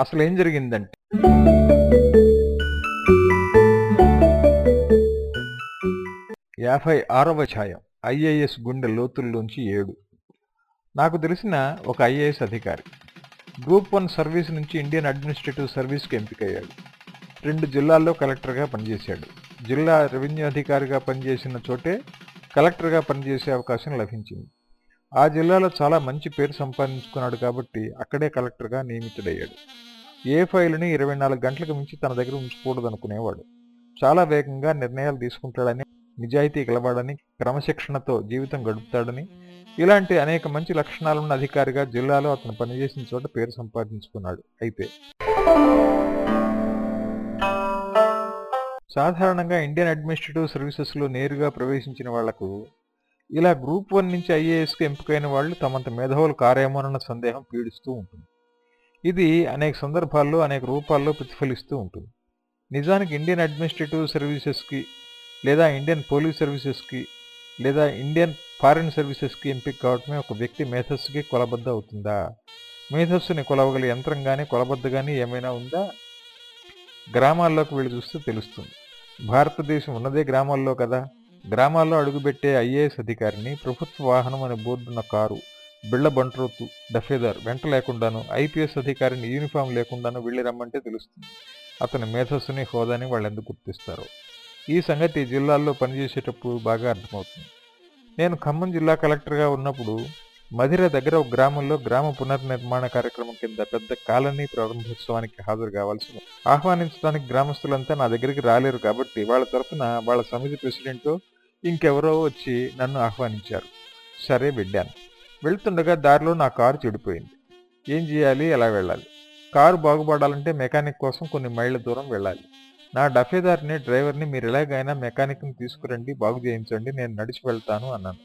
అసలు ఏం జరిగిందంటే యాభై ఆరవ ఛాయం ఐఏఎస్ గుండె లోతుల్లోంచి ఏడు. నాకు తెలిసిన ఒక ఐఏఎస్ అధికారి గ్రూప్ వన్ సర్వీస్ నుంచి ఇండియన్ అడ్మినిస్ట్రేటివ్ సర్వీస్కి ఎంపికయ్యాడు. రెండు జిల్లాల్లో కలెక్టర్గా పనిచేశాడు. జిల్లా రెవెన్యూ అధికారిగా పనిచేసిన చోటే కలెక్టర్గా పనిచేసే అవకాశం లభించింది. ఆ జిల్లాలో చాలా మంచి పేరు సంపాదించుకున్నాడు కాబట్టి అక్కడే కలెక్టర్గా నియమితుడయ్యాడు. ఏ ఫైలుని ఇరవై నాలుగు గంటలకు మించి తన దగ్గర ఉంచకూడదనుకునేవాడు చాలా వేగంగా నిర్ణయాలు తీసుకుంటాడని నిజాయితీ గలవాడని క్రమశిక్షణతో జీవితం గడుపుతాడని ఇలాంటి అనేక మంచి లక్షణాలున్న అధికారిగా జిల్లాలో అతను పనిచేసిన చోట పేరు సంపాదించుకున్నాడు. అయితే సాధారణంగా ఇండియన్ అడ్మినిస్ట్రేటివ్ సర్వీసెస్లో నేరుగా ప్రవేశించిన వాళ్ళకు ఇలా గ్రూప్ వన్ నుంచి ఐఏఎస్కి ఎంపికైన వాళ్ళు తమంత మేధావులు కారేమోనన్న సందేహం పీడిస్తూ ఉంటుంది. ఇది అనేక సందర్భాల్లో అనేక రూపాల్లో ప్రతిఫలిస్తూ ఉంటుంది. నిజానికి ఇండియన్ అడ్మినిస్ట్రేటివ్ సర్వీసెస్కి లేదా ఇండియన్ పోలీస్ సర్వీసెస్కి లేదా ఇండియన్ ఫారిన్ సర్వీసెస్కి ఎంపిక కావటమే ఒక వ్యక్తి మేధస్సుకి కొలబద్ద అవుతుందా? మేధస్సుని కొలవగల యంత్రం కానీ కొలబద్ద కానీ ఏమైనా ఉందా? గ్రామాల్లోకి వెళ్ళి చూస్తే తెలుస్తుంది. భారతదేశం ఉన్నదే గ్రామాల్లో కదా? గ్రామాల్లో అడుగుపెట్టే ఐఏఎస్ అధికారిని ప్రభుత్వ వాహనం అనే బోర్డున్న కారు బిళ్ళ బంట్రోతు డఫేదార్ వెంట లేకుండాను ఐపీఎస్ అధికారిని యూనిఫామ్ లేకుండాను వెళ్ళి రమ్మంటే తెలుస్తుంది. అతని మేధస్సుని హోదాని వాళ్ళు ఎందుకు గుర్తిస్తారు. ఈ సంగతి జిల్లాల్లో పనిచేసేటప్పుడు బాగా అర్థమవుతుంది. నేను ఖమ్మం జిల్లా కలెక్టర్గా ఉన్నప్పుడు మధిర దగ్గర ఒక గ్రామంలో గ్రామ పునర్నిర్మాణ కార్యక్రమం కింద పెద్ద కాలనీ ప్రారంభోత్సవానికి హాజరు కావాల్సి ఆహ్వానించడానికి గ్రామస్తులంతా నా దగ్గరికి రాలేరు కాబట్టి వాళ్ళ తరఫున వాళ్ళ సమితి ప్రెసిడెంట్ ఇంకెవరో వచ్చి నన్ను ఆహ్వానించారు. సరే వెళ్ళాను. వెళ్తుండగా దారిలో నా కారు చెడిపోయింది. ఏం చేయాలి? ఎలా వెళ్ళాలి? కారు బాగుపడాలంటే మెకానిక్ కోసం కొన్ని మైళ్ళ దూరం వెళ్ళాలి. నా డఫేదారిని డ్రైవర్ని మీరు ఎలాగైనా మెకానిక్ని తీసుకురండి బాగు చేయించండి నేను నడిచి వెళ్తాను అన్నాను.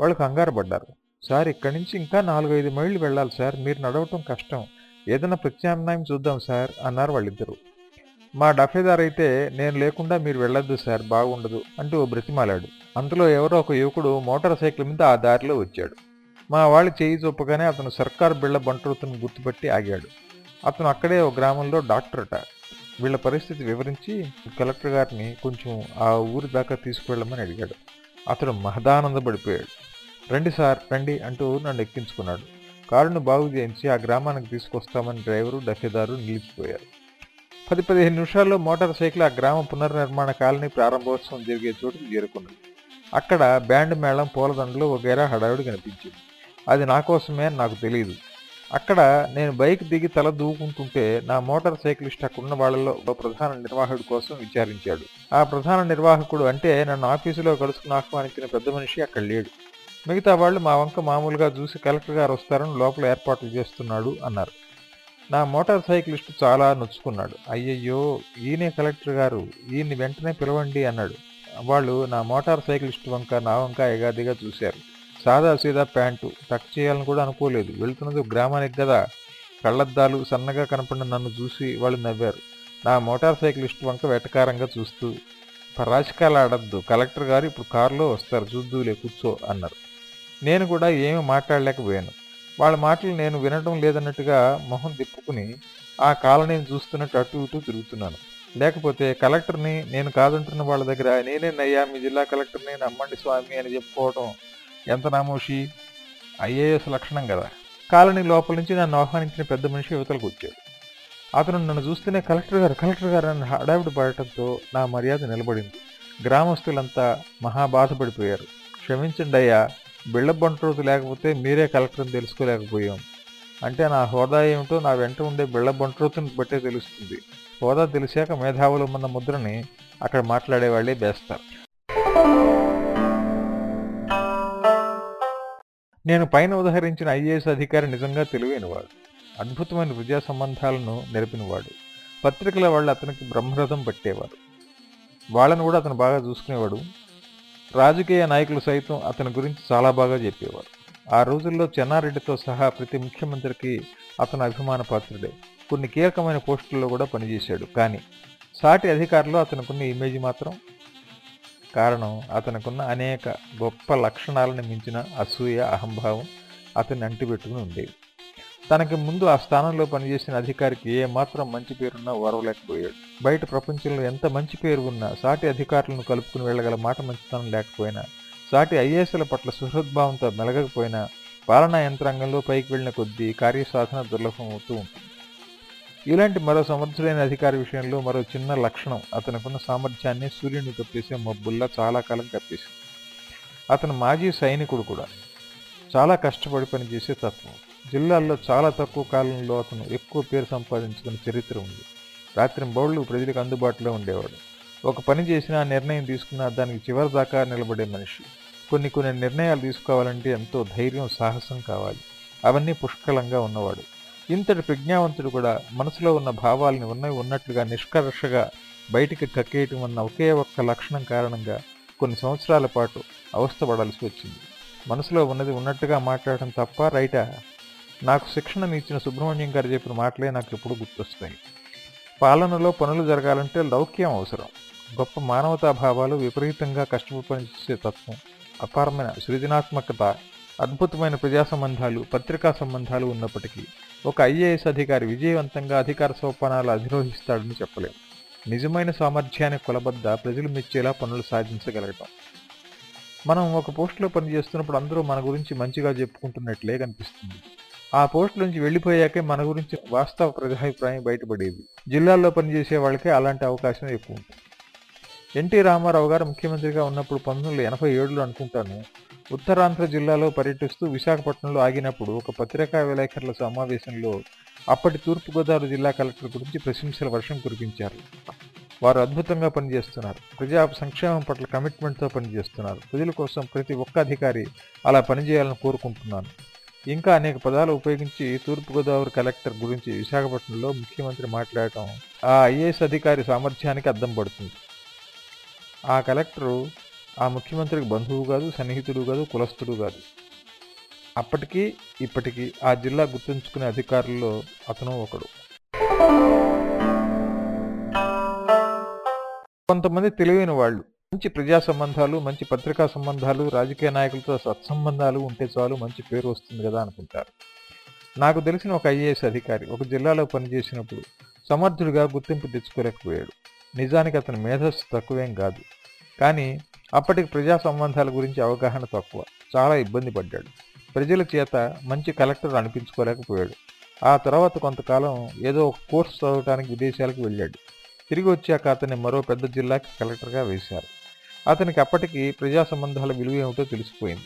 వాళ్ళు కంగారు పడ్డారు. సార్ ఇక్కడి నుంచి ఇంకా నాలుగైదు మైళ్ళు వెళ్ళాలి సార్ మీరు నడవటం కష్టం. ఏదైనా ప్రత్యామ్నాయం చూద్దాం సార్ అన్నారు వాళ్ళిద్దరూ. మా డఫేదార్ అయితే నేను లేకుండా మీరు వెళ్ళొద్దు సార్ బాగుండదు అంటూ బ్రతిమాలాడు. అందులో ఎవరో ఒక యువకుడు మోటార్ సైకిల్ మీద ఆ దారిలో వచ్చాడు. మా వాళ్ళు చేయి చూపగానే అతను సర్కార్ బిళ్ళ బంటరుతును గుర్తుపట్టి ఆగాడు. అతను అక్కడే ఒక గ్రామంలో డాక్టరట వీళ్ళ పరిస్థితి వివరించి కలెక్టర్ గారిని కొంచెం ఆ ఊరి దాకా తీసుకువెళ్ళమని అడిగాడు. అతడు మహదానందపడిపోయాడు. రండి సార్ రండి అంటూ నన్ను ఎక్కించుకున్నాడు. కారును బాగు చేయించి ఆ గ్రామానికి తీసుకొస్తామని డ్రైవరు డఫేదారు నిలిచిపోయారు. పది పదిహేను నిమిషాల్లో మోటార్ సైకిల్ ఆ గ్రామ పునర్నిర్మాణ కాలనీ ప్రారంభోత్సవం జరిగే చోటుకు చేరుకున్నది అక్కడ బ్యాండ్ మేళం పూలదండలు వగైరా హడావిడి కనిపించింది. అది నా కోసమే అని నాకు తెలియదు అక్కడ నేను బైక్ దిగి తల దూకుంటుంటే నా మోటార్ సైకిలిస్ట్ అక్కడున్న వాళ్ళలో ఒక ప్రధాన నిర్వాహకుడి కోసం విచారించాడు. ఆ ప్రధాన నిర్వాహకుడు అంటే నన్ను ఆఫీసులో కలుసుకుని ఆహ్వానించిన పెద్ద మనిషి అక్కడ లేడు. మిగతా వాళ్ళు మా వంక మామూలుగా చూసి కలెక్టర్ గారు వస్తారని లోపల ఏర్పాట్లు చేస్తున్నాడు అన్నారు. నా మోటార్ సైకిలిస్ట్ చాలా నొచ్చుకున్నాడు. అయ్యయ్యో ఈయనే కలెక్టర్ గారు ఈయన్ని వెంటనే పిలవండి అన్నాడు. వాళ్ళు నా మోటార్ సైకిలిస్ట్ వంక నా వంక ఎగాదిగా చూశారు. సాదా సీదా ప్యాంటు టక్ చేయాలని కూడా అనుకోలేదు. వెళ్తున్నది గ్రామానికి కదా. కళ్ళద్దాలు సన్నగా కనపడిన నన్ను చూసి వాళ్ళు నవ్వారు. నా మోటార్ సైకిలిస్ట్ వంక వెటకారంగా చూస్తూ పరాశకాలు ఆడద్దు. కలెక్టర్ గారు ఇప్పుడు కారులో వస్తారు. చూద్దులే కూర్చో అన్నారు. నేను కూడా ఏమీ మాట్లాడలేకపోయాను. వాళ్ళ మాటలు నేను వినడం లేదన్నట్టుగా మొహం తిప్పుకుని ఆ కాలనీని చూస్తున్నట్టు అటు ఇటు తిరుగుతున్నాను. లేకపోతే కలెక్టర్ని నేను కాదంటున్న వాళ్ళ దగ్గర నేనే నయ్యా మీ జిల్లా కలెక్టర్ని నమ్మండి స్వామి అని చెప్పుకోవడం ఎంత నామోషి? ఐఏఎస్ లక్షణం కదా. కాలనీ లోపల నుంచి నన్ను ఆహ్వానించిన పెద్ద మనిషి యువతలకు వచ్చాడు. అతను నన్ను చూస్తేనే కలెక్టర్ గారు కలెక్టర్ గారు అని హడావిడి పడటంతో నా మర్యాద నిలబడింది. గ్రామస్తులంతా మహా బాధపడిపోయారు. క్షమించండి అయ్యా బిళ్ళ బంట్రోతు లేకపోతే మీరే కలెక్టర్ని తెలుసుకోలేకపోయాం. అంటే నా హోదా ఏమిటో నా వెంట ఉండే బిళ్ళ బంట్రోతుని బట్టే తెలుస్తుంది. హోదా తెలిసాక మేధావులు ఉన్న ముద్రని అక్కడ మాట్లాడే వాళ్ళే నేను పైన ఉదహరించిన ఐఏఎస్ అధికారి నిజంగా తెలివైనవాడు. అద్భుతమైన విద్యా సంబంధాలను నెరిపినవాడు. పత్రికల వాళ్ళు అతనికి బ్రహ్మరథం పట్టేవారు. వాళ్ళను కూడా అతను బాగా చూసుకునేవాడు. రాజకీయ నాయకులు సైతం అతని గురించి చాలా బాగా చెప్పేవారు. ఆ రోజుల్లో చెన్నారెడ్డితో సహా ప్రతి ముఖ్యమంత్రికి అతను అభిమాన పాత్రుడే. కొన్ని కీలకమైన పోస్టుల్లో కూడా పనిచేశాడు. కానీ సాటి అధికారులు అతనుకున్న ఇమేజ్ మాత్రం కారణం అతనికున్న అనేక గొప్ప లక్షణాలను మించిన అసూయ అహంభావం అతన్ని అంటిపెట్టుకుని ఉండేవి తనకి ముందు ఆ స్థానంలో పనిచేసిన అధికారికి ఏమాత్రం మంచి పేరున్నా ఓరవలేకపోయాడు. బయట ప్రపంచంలో ఎంత మంచి పేరు ఉన్నా సాటి అధికారులను కలుపుకుని వెళ్ళగల మాట మంచితనం లేకపోయినా సాటి ఐఏఎస్ల పట్ల సుహృద్భావంతో మెలగకపోయినా పాలనా యంత్రాంగంలో పైకి వెళ్ళిన కొద్దీ కార్యసాధన దుర్లభం అవుతూ ఉంటుంది. ఇలాంటి మరో సమర్థుడైన అధికారి విషయంలో మరో చిన్న లక్షణం. అతనికున్న సామర్థ్యాన్ని సూర్యుని కప్పేసే మబ్బుల్లా చాలా కాలం కప్పేసింది. అతను మాజీ సైనికుడు కూడా. చాలా కష్టపడి పనిచేసే తత్వం. జిల్లాల్లో చాలా తక్కువ కాలంలో అతను ఎక్కువ పేరు సంపాదించుకున్న చరిత్ర ఉంది. రాత్రి బౌళ్ళు ప్రజలకు అందుబాటులో ఉండేవాడు. ఒక పని చేసినా నిర్ణయం తీసుకున్నా దానికి చివరి దాకా నిలబడే మనిషి. కొన్ని కొన్ని నిర్ణయాలు తీసుకోవాలంటే ఎంతో ధైర్యం సాహసం కావాలి. అవన్నీ పుష్కలంగా ఉన్నవాడు. ఇంతటి ప్రజ్ఞావంతుడు కూడా మనసులో ఉన్న భావాలని ఉన్నవి ఉన్నట్లుగా నిష్కర్షగా బయటికి కక్కేయటం అన్న ఒకే ఒక్క లక్షణం కారణంగా కొన్ని సంవత్సరాల పాటు అవస్థపడాల్సి వచ్చింది. మనసులో ఉన్నది ఉన్నట్టుగా మాట్లాడటం తప్ప రైటా? నాకు శిక్షణను ఇచ్చిన సుబ్రహ్మణ్యం గారు చెప్పిన మాటలే నాకు ఎప్పుడు గుర్తొస్తాయి. పాలనలో పనులు జరగాలంటే లౌక్యం అవసరం. గొప్ప మానవతా భావాలు విపరీతంగా కష్టపడి పనిచేసే తత్వం అపారమైన సృజనాత్మకత అద్భుతమైన ప్రజా సంబంధాలు పత్రికా సంబంధాలు ఉన్నప్పటికీ ఒక ఐఏఎస్ అధికారి విజయవంతంగా అధికార సోపానాలు అధిరోహిస్తాడని చెప్పలేము నిజమైన సామర్థ్యాన్ని కొలబద్ద ప్రజలు మెచ్చేలా పనులు సాధించగలగటం. మనం ఒక పోస్టులో పనిచేస్తున్నప్పుడు అందరూ మన గురించి మంచిగా చెప్పుకుంటున్నట్లే కనిపిస్తుంది. ఆ పోస్ట్ నుంచి వెళ్ళిపోయాకే మన గురించి వాస్తవ ప్రజాభిప్రాయం బయటపడేది. జిల్లాల్లో పనిచేసే వాళ్ళకే అలాంటి అవకాశం ఎక్కువ ఉంటుంది. ఎన్టీ రామారావు గారు ముఖ్యమంత్రిగా ఉన్నప్పుడు పంతొమ్మిది వందల ఎనభై ఏడులో అనుకుంటాను ఉత్తరాంధ్ర జిల్లాలో పర్యటిస్తూ విశాఖపట్నంలో ఆగినప్పుడు ఒక పత్రికా విలేకరుల సమావేశంలో అప్పటి తూర్పుగోదావరి జిల్లా కలెక్టర్ గురించి ప్రశంసల వర్షం కురిపించారు. వారు అద్భుతంగా పనిచేస్తున్నారు. ప్రజా సంక్షేమం పట్ల కమిట్మెంట్తో పనిచేస్తున్నారు. ప్రజల కోసం ప్రతి ఒక్క అధికారి అలా పనిచేయాలని కోరుకుంటున్నాను. ఇంకా అనేక పదాలు ఉపయోగించి తూర్పుగోదావరి కలెక్టర్ గురించి విశాఖపట్నంలో ముఖ్యమంత్రి మాట్లాడటం ఆ ఐఏఎస్ అధికారి సామర్థ్యానికి అద్దం పడుతుంది. ఆ కలెక్టరు ఆ ముఖ్యమంత్రికి బంధువు కాదు సన్నిహితుడు కాదు కులస్థుడు కాదు. అప్పటికీ ఇప్పటికీ ఆ జిల్లా గుర్తుంచుకునే అధికారుల్లో అతను ఒకడు. కొంతమంది తెలివైన వాళ్ళు. మంచి ప్రజా సంబంధాలు మంచి పత్రికా సంబంధాలు రాజకీయ నాయకులతో సత్సంబంధాలు ఉంటే చాలు మంచి పేరు వస్తుంది కదా అనుకుంటారు. నాకు తెలిసిన ఒక ఐఏఎస్ అధికారి ఒక జిల్లాలో పనిచేసినప్పుడు సమర్థుడిగా గుర్తింపు తెచ్చుకోలేకపోయాడు. నిజానికి అతని మేధస్సు తక్కువేం కాదు. కానీ అప్పటికి ప్రజా సంబంధాల గురించి అవగాహన తక్కువ. చాలా ఇబ్బంది పడ్డాడు. ప్రజల చేత మంచి కలెక్టర్ అనిపించుకోలేకపోయాడు. ఆ తర్వాత కొంతకాలం ఏదో ఒక కోర్సు చదవడానికి విదేశాలకు వెళ్ళాడు. తిరిగి వచ్చాక అతన్ని మరో పెద్ద జిల్లాకి కలెక్టర్గా వేశారు. అతనికి అప్పటికి ప్రజా సంబంధాల విలువ ఏమిటో తెలిసిపోయింది.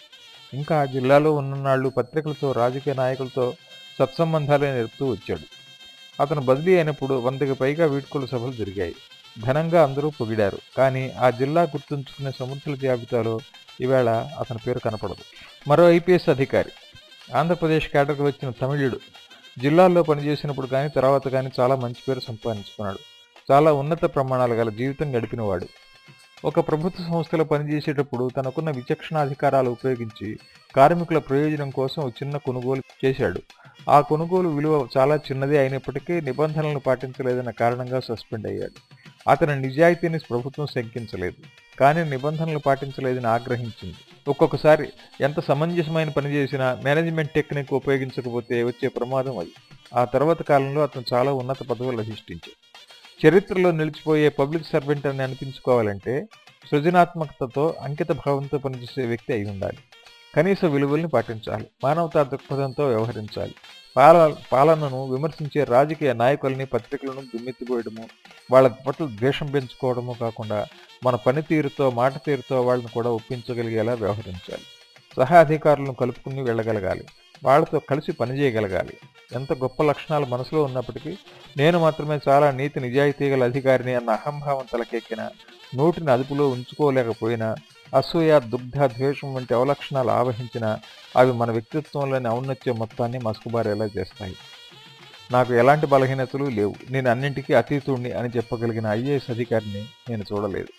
ఇంకా ఆ జిల్లాలో ఉన్ననాళ్ళు పత్రికలతో రాజకీయ నాయకులతో సత్సంబంధాలే నేర్పుతూ వచ్చాడు. అతను బదిలీ అయినప్పుడు వందకి పైగా వీడ్కోలు సభలు జరిగాయి. ఘనంగా అందరూ పొగిడారు. కానీ ఆ జిల్లా గుర్తుంచుకునే సమర్థుల జాబితాలో ఈవేళ అతని పేరు కనపడదు. మరో ఐపీఎస్ అధికారి. ఆంధ్రప్రదేశ్ కేటర్కి వచ్చిన తమిళుడు. జిల్లాల్లో పనిచేసినప్పుడు కానీ తర్వాత కానీ చాలా మంచి పేరు సంపాదించుకున్నాడు. చాలా ఉన్నత ప్రమాణాలు గల జీవితం గడిపినవాడు. ఒక ప్రభుత్వ సంస్థలో పనిచేసేటప్పుడు తనకున్న విచక్షణాధికారాలు ఉపయోగించి కార్మికుల ప్రయోజనం కోసం చిన్న కొనుగోలు చేశాడు. ఆ కొనుగోలు విలువ చాలా చిన్నదే అయినప్పటికీ నిబంధనలను పాటించలేదన్న కారణంగా సస్పెండ్ అయ్యాడు. అతని నిజాయితీని ప్రభుత్వం శంకించలేదు కానీ నిబంధనలు పాటించలేదని ఆగ్రహించింది. ఒక్కొక్కసారి ఎంత సమంజసమైన పని చేసినా మేనేజ్మెంట్ టెక్నిక్ ఉపయోగించకపోతే వచ్చే ప్రమాదం అది. ఆ తర్వాత కాలంలో అతను చాలా ఉన్నత పదవులు అధిష్ఠించాడు. చరిత్రలో నిలిచిపోయే పబ్లిక్ సర్వెంట్ అని అనిపించుకోవాలంటే సృజనాత్మకతతో అంకిత భావంతో పనిచేసే వ్యక్తి అయి ఉండాలి. కనీస విలువల్ని పాటించాలి. మానవతా దృక్పథంతో వ్యవహరించాలి. పాల పాలనను విమర్శించే రాజకీయ నాయకుల్ని పత్రికలను దుమ్మెత్తిపోయడము వాళ్ళ పట్ల ద్వేషం పెంచుకోవడము కాకుండా మన పనితీరుతో మాట తీరుతో వాళ్ళని కూడా ఒప్పించగలిగేలా వ్యవహరించాలి. సహా అధికారులను కలుపుకుని వెళ్ళగలగాలి. వాళ్ళతో కలిసి పనిచేయగలగాలి. ఎంత గొప్ప లక్షణాలు మనసులో ఉన్నప్పటికీ నేను మాత్రమే చాలా నీతి నిజాయితీ గల అధికారిని అన్న అహంభావం తలకెక్కిన నోటిని అదుపులో ఉంచుకోలేకపోయినా అసూయ దుగ్ధ ద్వేషం వంటి అవలక్షణాలు ఆవహించిన అవి మన వ్యక్తిత్వంలోని ఔన్నత్యం మొత్తాన్ని మసుకుబారేలా చేస్తాయి. నాకు ఎలాంటి బలహీనతలు లేవు. నేను అన్నింటికీ అతీతుణ్ణి అని చెప్పగలిగిన ఐఏఎస్ అధికారిని నేను చూడలేదు.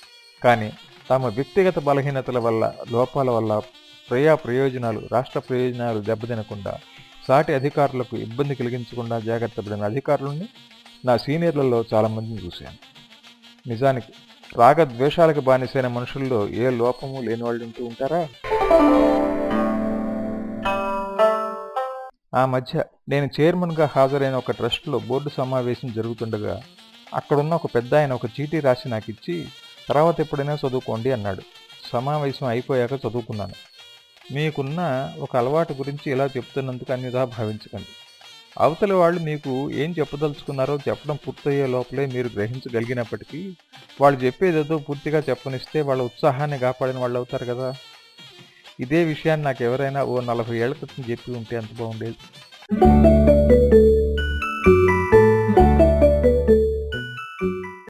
కానీ తమ వ్యక్తిగత బలహీనతల వల్ల లోపాల వల్ల ప్రయా ప్రయోజనాలు రాష్ట్ర ప్రయోజనాలు దెబ్బతినకుండా సాటి అధికారులకు ఇబ్బంది కలిగించకుండా జాగ్రత్త పడిన అధికారులని నా సీనియర్లలో చాలామందిని చూశాను. నిజానికి రాగద్వేషాలకు బానిసైన మనుషుల్లో ఏ లోపము లేని వాళ్ళు ఉంటూ ఉంటారా? ఆ మధ్య నేను చైర్మన్గా హాజరైన ఒక ట్రస్ట్లో బోర్డు సమావేశం జరుగుతుండగా అక్కడున్న ఒక పెద్ద ఆయన ఒక చీటీ రాసి నాకు ఇచ్చి తర్వాత ఎప్పుడైనా చదువుకోండి అన్నాడు. సమావేశం అయిపోయాక చదువుకున్నాను. మీకున్న ఒక అలవాటు గురించి ఇలా చెప్తున్నందుకు అన్నిదా భావించకండి. అవతలి వాళ్ళు మీకు ఏం చెప్పదలుచుకున్నారో చెప్పడం పూర్తయ్యే లోపలే మీరు గ్రహించగలిగినప్పటికీ వాళ్ళు చెప్పేదేదో పూర్తిగా చెప్పనిస్తే వాళ్ళ ఉత్సాహాన్ని కాపాడిన వాళ్ళు అవుతారు కదా. ఇదే విషయాన్ని నాకు ఎవరైనా ఓ నలభై ఏళ్ళ క్రితం చెప్పి ఉంటే ఎంత బాగుండేది.